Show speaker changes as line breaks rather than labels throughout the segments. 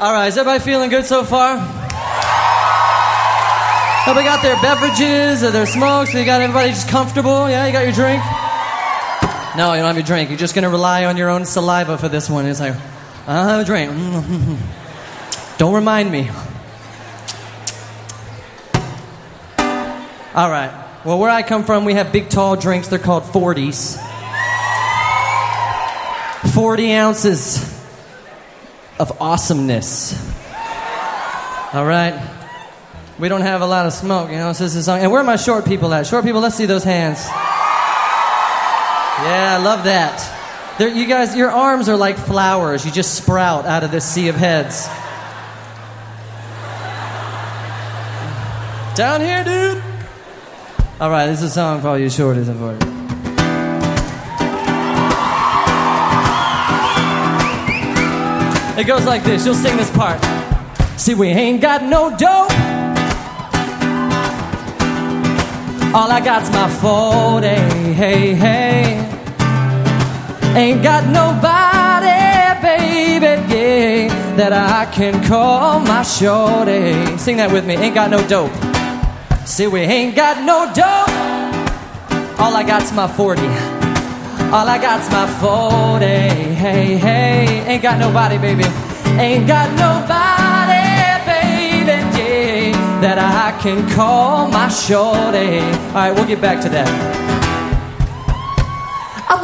All right, is everybody feeling good so far? Everybody got their beverages or their smokes? You got everybody just comfortable? Yeah, you got your drink? No, you don't have your drink. You're just going to rely on your own saliva for this one. It's like, I don't have a drink. Don't remind me. All right. Well, where I come from, we have big, tall drinks. They're called 40s. 40 ounces of awesomeness. All right? We don't have a lot of smoke, you know. So this is a song. and where are my short people at? Short people, let's see those hands. Yeah, I love that. You guys, your arms are like flowers. You just sprout out of this sea of heads. Down here, dude. All right, this is a song for all you shorties and It goes like this. You'll sing this part. See, we ain't got no dough. All I got's my 40. Hey, hey. Ain't got nobody, baby, yeah, that I can call my shorty. Sing that with me. Ain't got no dope. See, we ain't got no dope. All I got's my 40. All I got's my 40. Hey, hey. Ain't got nobody, baby. Ain't got nobody, baby, yeah, that I can call my shorty. All right, we'll get back to that.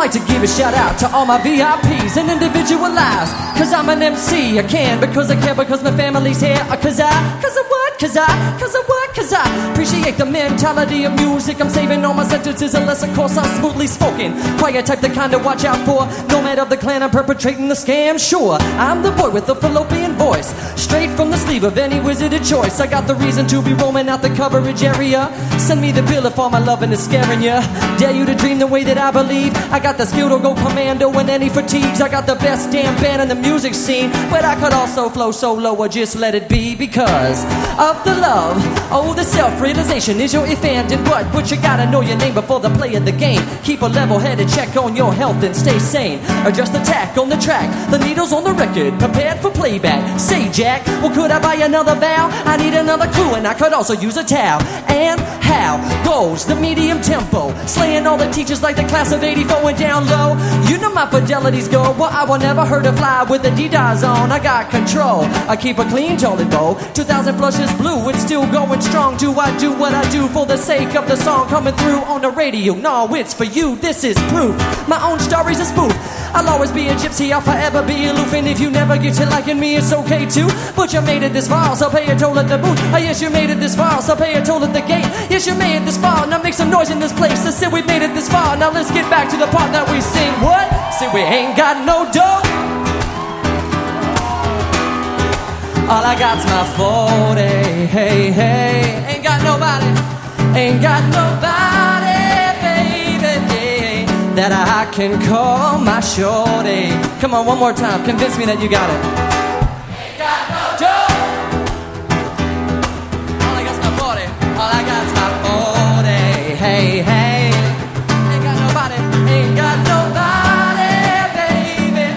Like to give a shout out to all my VIPs and individualized. Cause I'm an MC, I can because I care, because my family's here. Uh, cause I, cause I what? Cause I, cause I what? Cause I appreciate the mentality of music. I'm saving all my sentences unless, of course, I'm smoothly spoken. Quiet type, the kind to watch out for. Nomad of the clan, I'm perpetrating the scam. Sure, I'm the boy with the fallopian voice. Straight from the sleeve of any wizard of choice. I got the reason to be roaming out the coverage area. Send me the bill if all my loving is scaring ya. Dare you to dream the way that I believe. I got the skill to go commando in any fatigues. I got the best damn band in the music scene. But I could also flow solo or just let it be because of the love. Oh, the self realization is your if and and what. But you gotta know your name before the play of the game. Keep a level headed check on your health and stay sane. Adjust the tack on the track. The needle's on the record. Prepared for playback. Say, Jack, well, could I buy another vowel? I need another clue and I could also use a towel. And how goes the medium tempo? Slaying all the teachers like the class of 84 and down low. You know my fidelity's go. Well, I will never hurt a fly with the D-Dies on. I got control. I keep a clean toilet bowl. 2000 flushes blue. It's still going strong. Do I do what I do for the sake of the song coming through on the radio? No, it's for you. This is proof. My own story's a spoof. I'll always be a gypsy. I'll forever be aloof. And if you never get to liking me, it's okay too. But you made it this far, so pay a toll at the booth. Oh, yes, you made it this far, so pay a toll at the gate. Yes, you made it this far. Now make some noise in this place. I said we made it this far. Now let's get back to the part that we sing. What? See, we ain't got no dough. All I got's my 40. Hey, hey. Ain't got nobody. Ain't got nobody, that I can call my shorty. Come on, one more time. Convince me that you got it. Ain't got no. All I got's my 40. All I got's my 40. Hey, hey. Ain't got nobody. Ain't got nobody, baby,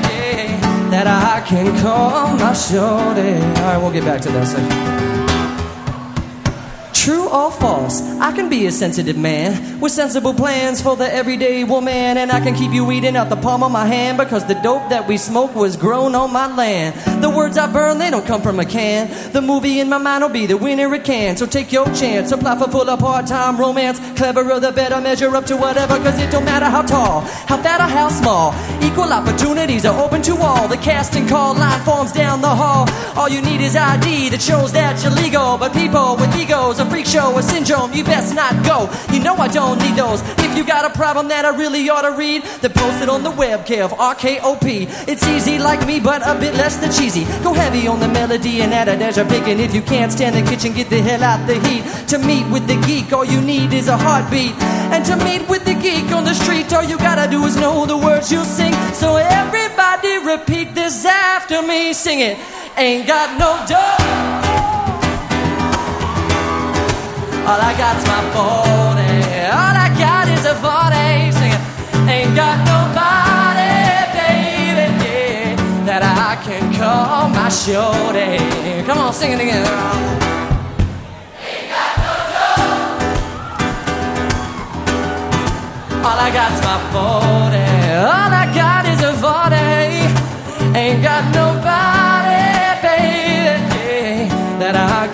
that I can call my shorty. All right, we'll get back to that section. True or false, I can be a sensitive man with sensible plans for the everyday woman, and I can keep you eating out the palm of my hand because the dope that we smoke was grown on my land. The words I burn, they don't come from a can. The movie in my mind will be the winner it can. So take your chance, apply for full of part-time romance. Cleverer the better, measure up to whatever, cause it don't matter how tall, how fat or how small. Equal opportunities are open to all. The casting call line forms down the hall. All you need is ID that shows that you're legal, but people with egos are freak show, a syndrome, you best not go. You know I don't need those. If you got a problem that I really ought to read, then post it on the web, Kev, RKOP. It's easy like me, but a bit less than cheesy. Go heavy on the melody and add a dash of picking. If you can't stand the kitchen, get the hell out the heat. To meet with the geek, all you need is a heartbeat. And to meet with the geek on the street, all you gotta do is know the words you sing. So everybody repeat this after me. Sing it. Ain't got no dough. All I got's my 40. All I got is a 40. Sing it. Ain't got nobody, baby, yeah, that I can call my shorty. Come on, sing it again. Ain't got no. All I got's my 40.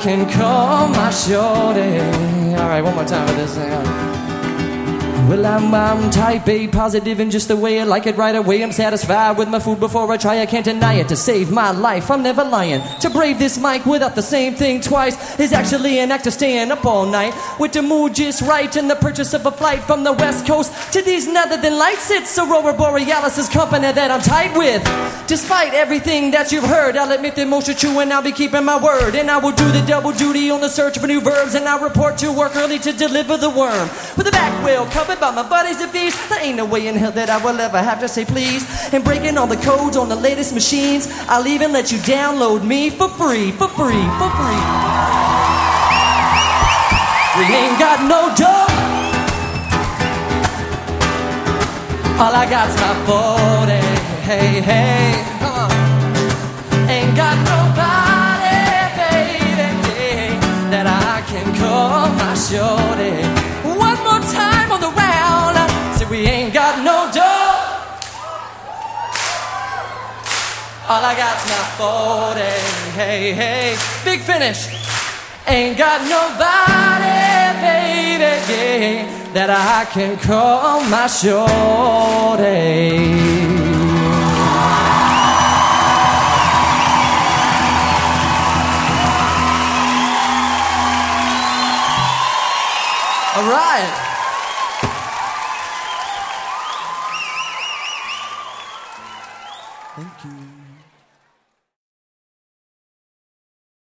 Can call my shorty. All right, one more time with this thing. Well, I'm, I'm type A, positive in just the way I like it right away. I'm satisfied with my food before I try. I can't deny it. To save my life, I'm never lying. To brave this mic without the same thing twice is actually an act of staying up all night. With the mood just right and the purchase of a flight from the west coast to these northern lights. It's Aurora Borealis' company that I'm tight with. Despite everything that you've heard, I'll admit that most are true and I'll be keeping my word. And I will do the double duty on the search for new verbs. And I'll report to work early to deliver the worm. With the back wheel covered by my buddies of these. There ain't no way in hell that I will ever have to say please. And breaking all the codes on the latest machines, I'll even let you download me for free, for free, for free. We ain't got no dough. All I got's my 40. Hey, hey, on. Ain't got nobody, baby, that I can call my shorty. All I got's my 40. Hey, hey, big finish. Ain't got nobody, baby, that I can call my shorty. All right.